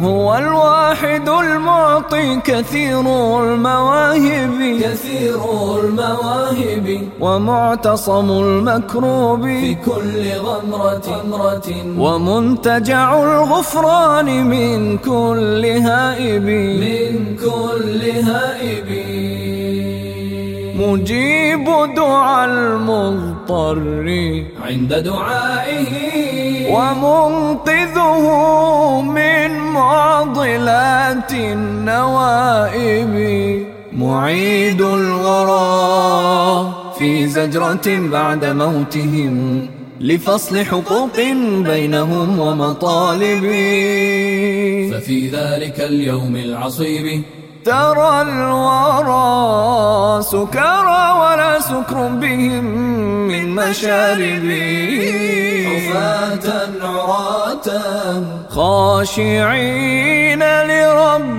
هو الواحد المعطي كثير المواهب. كثير المواهب. ومعتصم المكروب. في كل غمرة غمرة. ومنتجع الغفران من كل هائب. من كل هائب. مجيب دعاء المضطر. عند دعائه. ومنقذه من معضلات النوائب معيد الورى في زجرة بعد موتهم لفصل حقوق بينهم ومطالب. ففي ذلك اليوم العصيب ترى الورى سكرى ولا سكر بهم من مشارب. حفاة عراة. خاشعين لرب